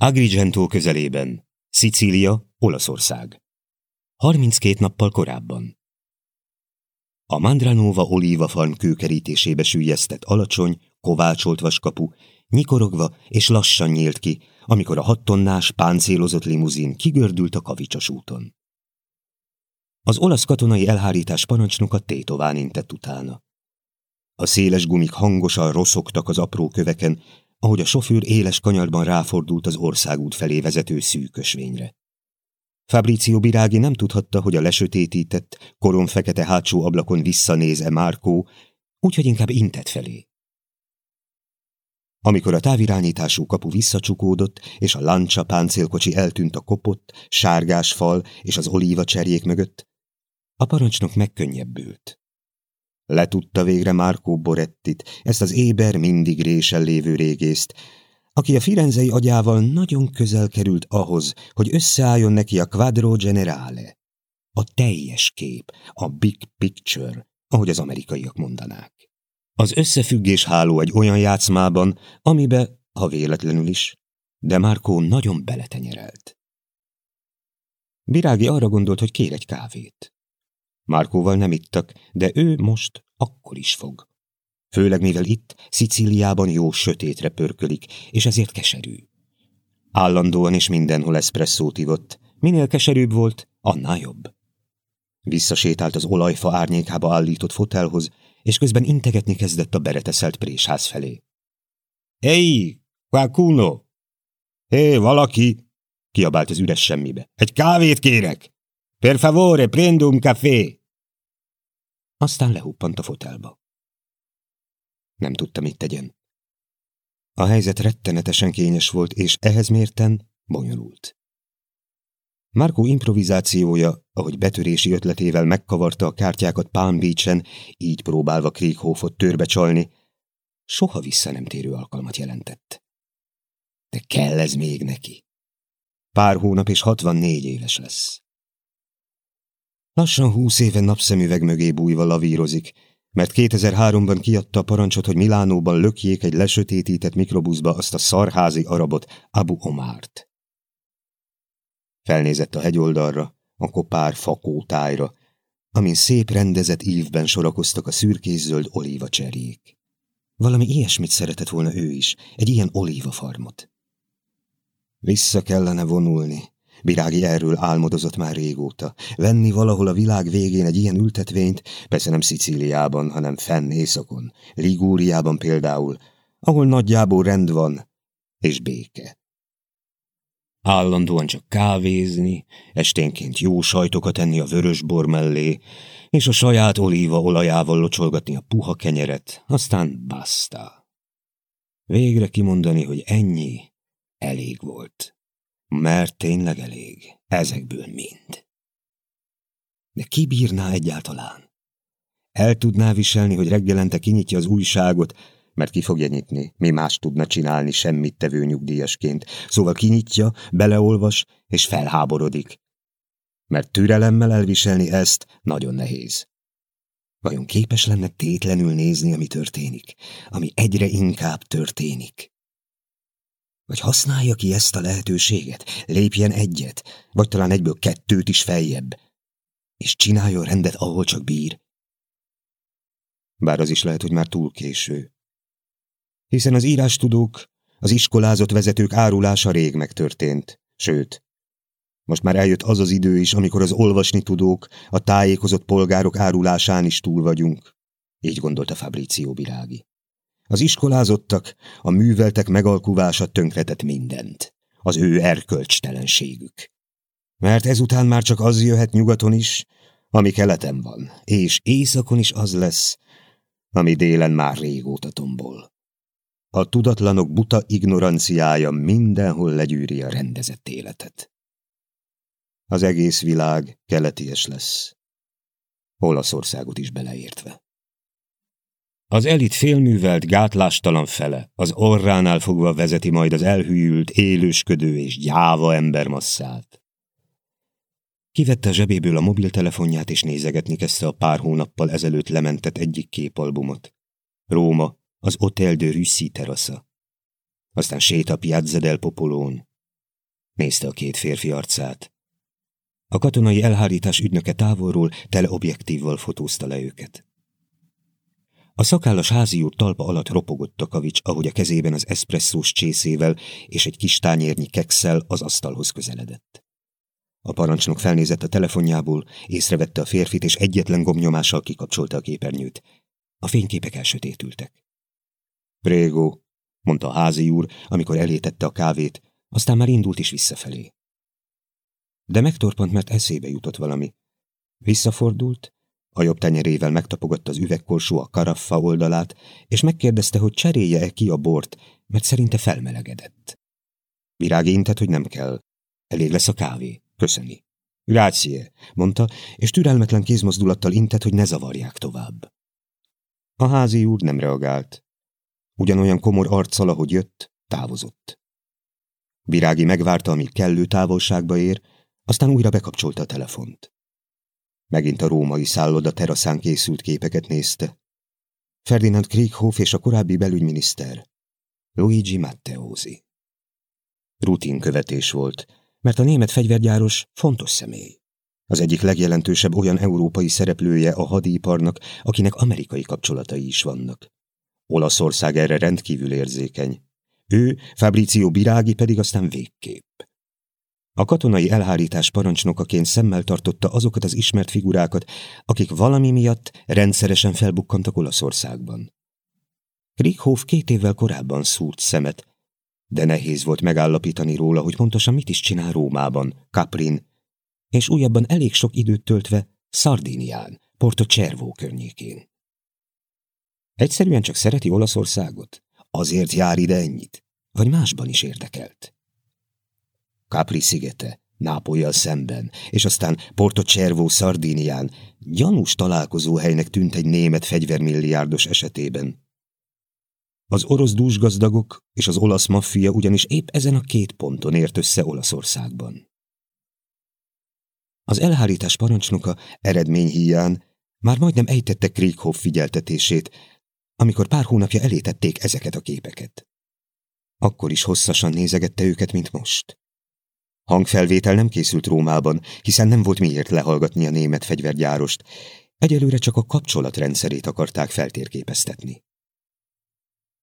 Agrigento közelében, Szicília, Olaszország. 32 nappal korábban. A Mandranova olívafarm kőkerítésébe sűjesztett alacsony, kovácsolt vaskapu, nyikorogva és lassan nyílt ki, amikor a hat tonnás, páncélozott limuzin kigördült a kavicsos úton. Az olasz katonai elhárítás parancsnoka tétován intett utána. A széles gumik hangosan rosszogtak az apró köveken, ahogy a sofőr éles kanyarban ráfordult az országút felé vezető szűkösvényre. Fabrizio Birági nem tudhatta, hogy a lesötétített, koron fekete hátsó ablakon visszanéz-e Márkó, úgyhogy inkább intett felé. Amikor a távirányítású kapu visszacsukódott, és a lancsa páncélkocsi eltűnt a kopott, sárgás fal és az olíva cserjék mögött, a parancsnok megkönnyebbült. Letudta végre Márkó Borettit, ezt az éber mindig résen lévő régészt, aki a firenzei agyával nagyon közel került ahhoz, hogy összeálljon neki a quadro generale, a teljes kép, a big picture, ahogy az amerikaiak mondanák. Az összefüggés háló egy olyan játszmában, amibe, ha véletlenül is, de Márkó nagyon beletenyerelt. Virági arra gondolt, hogy kér egy kávét. Márkóval nem ittak, de ő most akkor is fog. Főleg mivel itt, Szicíliában jó sötétre pörkölik, és ezért keserű. Állandóan és mindenhol eszpresszót ivott. Minél keserűbb volt, annál jobb. Visszasétált az olajfa árnyékába állított fotelhoz, és közben integetni kezdett a bereteszelt présház felé. Hey, qualcuno! Hé, valaki! kiabált az üres semmibe. Egy kávét kérek! Per favore, prendo un café! Aztán lehuppant a fotelba. Nem tudta, mit tegyen. A helyzet rettenetesen kényes volt, és ehhez mérten bonyolult. Marco improvizációja, ahogy betörési ötletével megkavarta a kártyákat Palm Beach-en, így próbálva Krieghoffot törbe csalni, soha vissza nem térő alkalmat jelentett. De kell ez még neki. Pár hónap és 64 éves lesz. Lassan húsz éve napszemüveg mögé bújva lavírozik, mert 2003-ban kiadta a parancsot, hogy Milánóban lökjék egy lesötétített mikrobuszba azt a szarházi arabot, Abu Omárt. Felnézett a hegyoldalra, a kopár fakótájra, amin szép rendezett ívben sorakoztak a szürkészöld olívacserjék. Valami ilyesmit szeretett volna ő is, egy ilyen olívafarmot. Vissza kellene vonulni, Virági erről álmodozott már régóta. Venni valahol a világ végén egy ilyen ültetvényt, persze nem Szicíliában, hanem fenn északon, Ligúriában például, ahol nagyjából rend van, és béke. Állandóan csak kávézni, esténként jó sajtokat enni a vörös bor mellé, és a saját olíva olajával locsolgatni a puha kenyeret, aztán basta. Végre kimondani, hogy ennyi elég volt. Mert tényleg elég. Ezekből mind. De ki bírná egyáltalán? El tudná viselni, hogy reggelente kinyitja az újságot, mert ki fogja nyitni, mi más tudna csinálni semmit tevő nyugdíjasként. Szóval kinyitja, beleolvas, és felháborodik. Mert türelemmel elviselni ezt nagyon nehéz. Vajon képes lenne tétlenül nézni, ami történik, ami egyre inkább történik? Vagy használja ki ezt a lehetőséget, lépjen egyet, vagy talán egyből kettőt is feljebb, és csináljon rendet, ahol csak bír. Bár az is lehet, hogy már túl késő. Hiszen az írástudók, az iskolázott vezetők árulása rég megtörtént, sőt, most már eljött az az idő is, amikor az olvasni tudók, a tájékozott polgárok árulásán is túl vagyunk. Így gondolta Fabrizio Birági. Az iskolázottak, a műveltek megalkuvása tönkretett mindent. Az ő erkölcstelenségük. Mert ezután már csak az jöhet nyugaton is, ami keleten van, és északon is az lesz, ami délen már régóta tombol. A tudatlanok buta ignoranciája mindenhol legyűri a rendezett életet. Az egész világ keleties lesz. Olaszországot is beleértve. Az elit félművelt, gátlástalan fele az orránál fogva vezeti majd az elhűült, élősködő és gyáva embermasszát. Kivette a zsebéből a mobiltelefonját és nézegetni kezdte a pár hónappal ezelőtt lementett egyik képalbumot. Róma, az Hotel de Russi terasza. Aztán sét a Piazza del Popolón. Nézte a két férfi arcát. A katonai elhárítás ügynöke távolról teleobjektívval fotózta le őket. A szakállas házi úr talpa alatt ropogott a kavics, ahogy a kezében az eszpresszós csészével és egy kis tányérnyi kekszel az asztalhoz közeledett. A parancsnok felnézett a telefonjából, észrevette a férfit, és egyetlen gomnyomással kikapcsolta a képernyőt. A fényképek elsötétültek. Prégó, mondta a házi úr, amikor elétette a kávét, aztán már indult is visszafelé. De megtorpant, mert eszébe jutott valami. Visszafordult, a jobb tenyerével megtapogatta az üvegkorsó a karaffa oldalát, és megkérdezte, hogy cserélje-e ki a bort, mert szerinte felmelegedett. Virág intett, hogy nem kell. Elég lesz a kávé. Köszöni. Grazie, mondta, és türelmetlen kézmozdulattal intett, hogy ne zavarják tovább. A házi úr nem reagált. Ugyanolyan komor arccal, ahogy jött, távozott. Virági megvárta, amíg kellő távolságba ér, aztán újra bekapcsolta a telefont. Megint a római szálloda teraszán készült képeket nézte. Ferdinand Krieghoff és a korábbi belügyminiszter, Luigi Matteosi. Rutin követés volt, mert a német fegyvergyáros fontos személy. Az egyik legjelentősebb olyan európai szereplője a hadiparnak, akinek amerikai kapcsolatai is vannak. Olaszország erre rendkívül érzékeny. Ő, Fabrizio Birági pedig aztán végképp. A katonai elhárítás parancsnokaként szemmel tartotta azokat az ismert figurákat, akik valami miatt rendszeresen felbukkantak Olaszországban. Krieghoff két évvel korábban szúrt szemet, de nehéz volt megállapítani róla, hogy pontosan mit is csinál Rómában, Caprin, és újabban elég sok időt töltve Szardínián, Porto Cervo környékén. Egyszerűen csak szereti Olaszországot? Azért jár ide ennyit? Vagy másban is érdekelt? Capri szigete, Nápolyjal szemben, és aztán Porto Cervo Szardínián gyanús találkozóhelynek tűnt egy német fegyvermilliárdos esetében. Az orosz dúsgazdagok és az olasz maffia ugyanis épp ezen a két ponton ért össze Olaszországban. Az elhárítás parancsnoka eredményhíján már majdnem ejtette Krieghoff figyeltetését, amikor pár hónapja elétették ezeket a képeket. Akkor is hosszasan nézegette őket, mint most. Hangfelvétel nem készült Rómában, hiszen nem volt miért lehallgatni a német fegyvergyárost. Egyelőre csak a kapcsolatrendszerét akarták feltérképeztetni.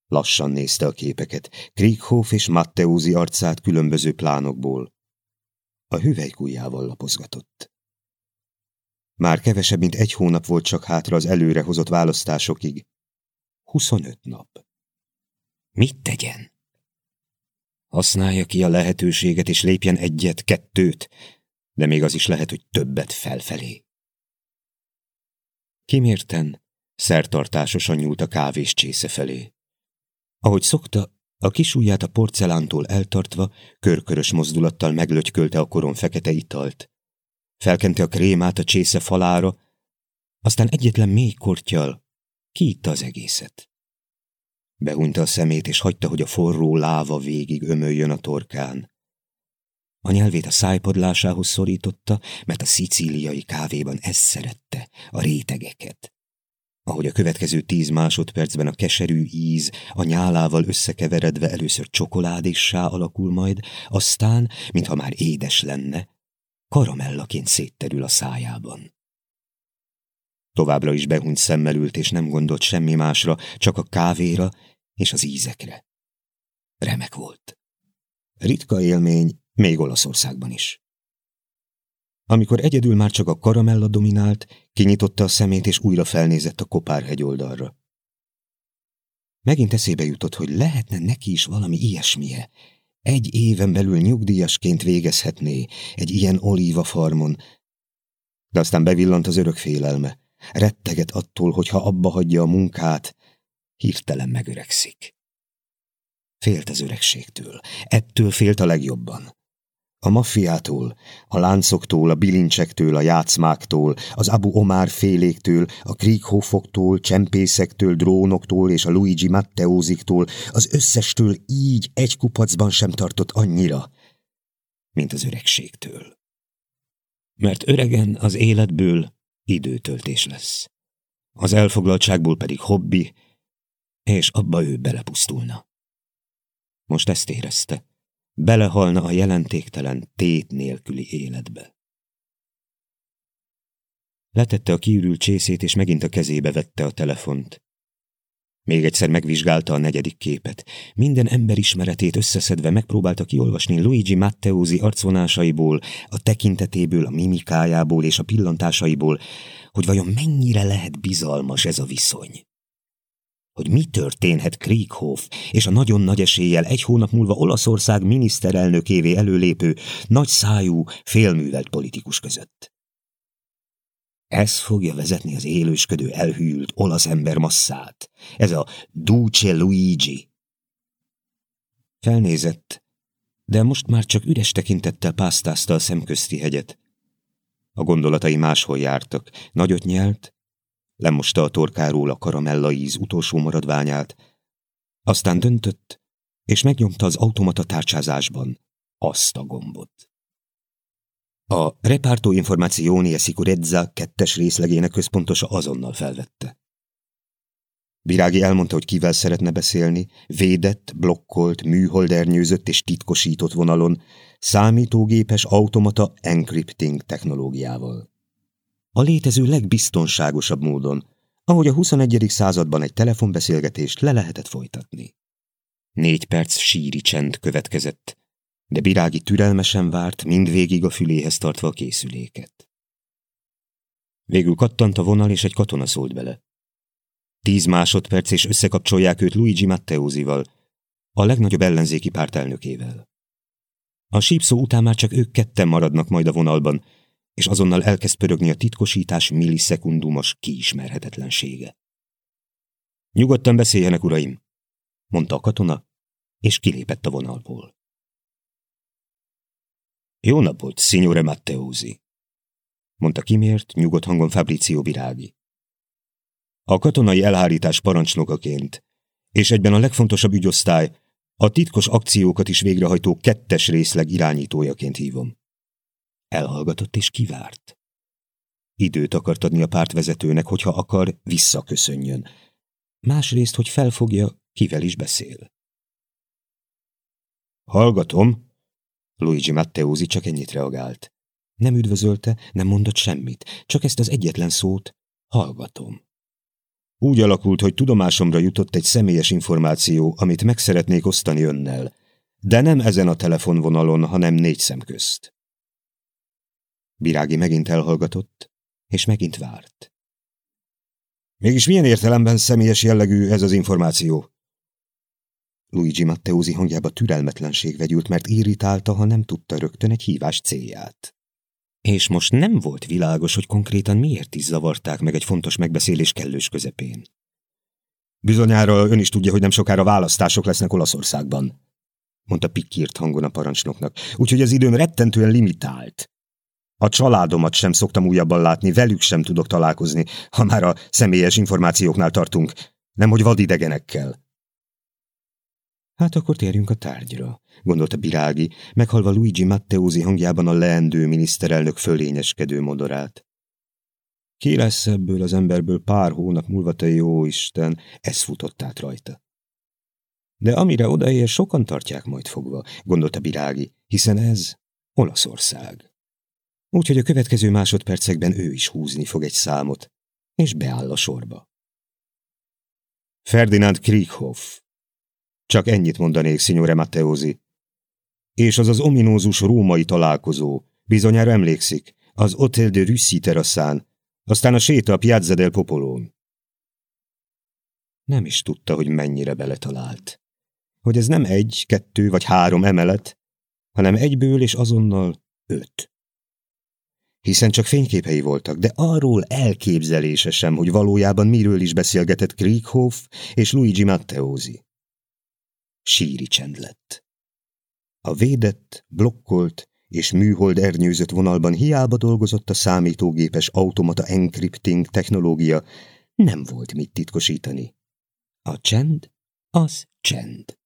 Lassan nézte a képeket, Krieghoff és Matteusi arcát különböző plánokból. A hüvelykujjával lapozgatott. Már kevesebb, mint egy hónap volt csak hátra az előrehozott választásokig. 25 nap. Mit tegyen? Használja ki a lehetőséget, és lépjen egyet, kettőt, de még az is lehet, hogy többet felfelé. Kimérten, szertartásosan nyúlt a kávés csésze felé. Ahogy szokta, a kis ujját a porcelántól eltartva, körkörös mozdulattal meglötykölte a koron fekete italt. Felkente a krémát a csésze falára, aztán egyetlen mély kortyal kiitta az egészet. Behúnyta a szemét, és hagyta, hogy a forró láva végig ömöljön a torkán. A nyelvét a szájpadlásához szorította, mert a szicíliai kávéban ezt szerette, a rétegeket. Ahogy a következő tíz másodpercben a keserű íz a nyálával összekeveredve először csokoládissá alakul majd, aztán, mintha már édes lenne, karamellaként szétterül a szájában. Továbbra is behunyt szemmel ült, és nem gondolt semmi másra, csak a kávéra és az ízekre. Remek volt. Ritka élmény, még Olaszországban is. Amikor egyedül már csak a karamella dominált, kinyitotta a szemét, és újra felnézett a kopárhegy oldalra. Megint eszébe jutott, hogy lehetne neki is valami ilyesmije. Egy éven belül nyugdíjasként végezhetné egy ilyen olívafarmon, de aztán bevillant az örök félelme. Retteget attól, hogy ha abba hagyja a munkát, hirtelen megöregszik. Félt az öregségtől, ettől félt a legjobban. A maffiától, a láncoktól, a bilincsektől, a játszmáktól, az Abu Omar féléktől, a Krieghofoktól, csempészektől, drónoktól és a Luigi Matteóziktól, az összestől így egy kupacban sem tartott annyira, mint az öregségtől. Mert öregen az életből időtöltés lesz. Az elfoglaltságból pedig hobbi, és abba ő belepusztulna. Most ezt érezte. belehalna a jelentéktelen tét nélküli életbe. Letette a kiürült csészét, és megint a kezébe vette a telefont. Még egyszer megvizsgálta a negyedik képet. Minden ember ismeretét összeszedve megpróbálta kiolvasni Luigi Matteusi arcvonásaiból, a tekintetéből, a mimikájából és a pillantásaiból, hogy vajon mennyire lehet bizalmas ez a viszony. Hogy mi történhet Krieghoff és a nagyon nagy eséllyel egy hónap múlva Olaszország miniszterelnökévé előlépő, nagy szájú, félművelt politikus között. Ez fogja vezetni az élősködő, elhűlt olasz ember masszát. Ez a Duce Luigi. Felnézett, de most már csak üres tekintettel pásztázta a szemközti hegyet. A gondolatai máshol jártak. Nagyot nyelt, lemosta a torkáról a karamella íz utolsó maradványát, aztán döntött, és megnyomta az automata tárcsázásban azt a gombot. A Reparto Informazioni e Sicurezza kettes részlegének központosa azonnal felvette. Virági elmondta, hogy kivel szeretne beszélni, védett, blokkolt, műholdernyőzött és titkosított vonalon, számítógépes automata encrypting technológiával. A létező legbiztonságosabb módon, ahogy a 21. században egy telefonbeszélgetést le lehetett folytatni. Négy perc síri csend következett, de Birági türelmesen várt, mindvégig a füléhez tartva a készüléket. Végül kattant a vonal, és egy katona szólt bele. Tíz másodperc, és összekapcsolják őt Luigi Matteusival, a legnagyobb ellenzéki párt elnökével. A sípszó után már csak ők ketten maradnak majd a vonalban, és azonnal elkezd pörögni a titkosítás millisekundumos kiismerhetetlensége. Nyugodtan beszéljenek, uraim, mondta a katona, és kilépett a vonalból. Jó napot, signore Matteusi, mondta kimért, nyugodt hangon Fabrizio Virági. A katonai elhárítás parancsnokaként, és egyben a legfontosabb ügyosztály, a titkos akciókat is végrehajtó kettes részleg irányítójaként hívom. Elhallgatott és kivárt. Időt akart adni a pártvezetőnek, hogyha akar, visszaköszönjön. Másrészt, hogy felfogja, kivel is beszél. Hallgatom, Luigi Matteusi csak ennyit reagált. Nem üdvözölte, nem mondott semmit, csak ezt az egyetlen szót hallgatom. Úgy alakult, hogy tudomásomra jutott egy személyes információ, amit meg szeretnék osztani önnel, de nem ezen a telefonvonalon, hanem négy szem közt. Birági megint elhallgatott, és megint várt. Mégis milyen értelemben személyes jellegű ez az információ? Luigi Matteusi hangjába türelmetlenség vegyült, mert irritálta, ha nem tudta rögtön egy hívás célját. És most nem volt világos, hogy konkrétan miért is zavarták meg egy fontos megbeszélés kellős közepén. Bizonyára ön is tudja, hogy nem sokára választások lesznek Olaszországban, mondta pikkírt hangon a parancsnoknak, úgyhogy az időm rettentően limitált. A családomat sem szoktam újabban látni, velük sem tudok találkozni, ha már a személyes információknál tartunk, nemhogy vadidegenekkel. Hát akkor térjünk a tárgyra, gondolta Birági, meghalva Luigi Matteusi hangjában a leendő miniszterelnök fölényeskedő modorát. Ki lesz ebből az emberből pár hónap múlva, te jó Isten, ez futott át rajta. De amire odaér, sokan tartják majd fogva, gondolta Birági, hiszen ez Olaszország. Úgyhogy a következő másodpercekben ő is húzni fog egy számot, és beáll a sorba. Ferdinand Krieghoff, csak ennyit mondanék, signore Matteosi. És az az ominózus római találkozó, bizonyára emlékszik, az Hotel de Russi teraszán, aztán a séta a Piazza del Popolón. Nem is tudta, hogy mennyire beletalált. Hogy ez nem egy, kettő vagy három emelet, hanem egyből és azonnal öt. Hiszen csak fényképei voltak, de arról elképzelése sem, hogy valójában miről is beszélgetett Krieghoff és Luigi Matteosi síri csend lett. A védett, blokkolt és műhold ernyőzött vonalban hiába dolgozott a számítógépes automata encrypting technológia, nem volt mit titkosítani. A csend az csend.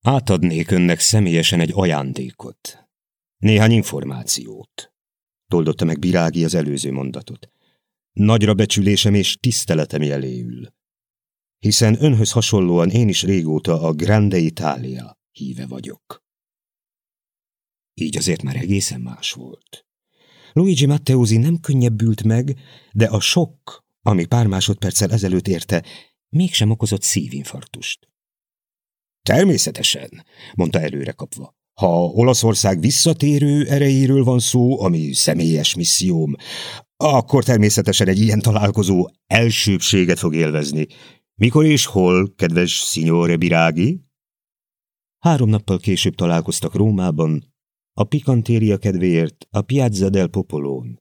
Átadnék önnek személyesen egy ajándékot. Néhány információt. Toldotta meg Birági az előző mondatot. Nagyra becsülésem és tiszteletem jeléül hiszen önhöz hasonlóan én is régóta a Grande Italia híve vagyok. így azért már egészen más volt. Luigi Matteosi nem könnyebbült meg, de a sok, ami pár másodperccel ezelőtt érte, mégsem okozott szívinfarktust. Természetesen, mondta előre kapva. Ha Olaszország visszatérő erejéről van szó, ami személyes misszióm, akkor természetesen egy ilyen találkozó elsőbséget fog élvezni. Mikor és hol, kedves Signore Birági? Három nappal később találkoztak Rómában, a pikantéria kedvéért a Piazza del Popolón,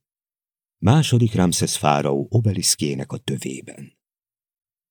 második Ramses fáraó obeliszkének a tövében.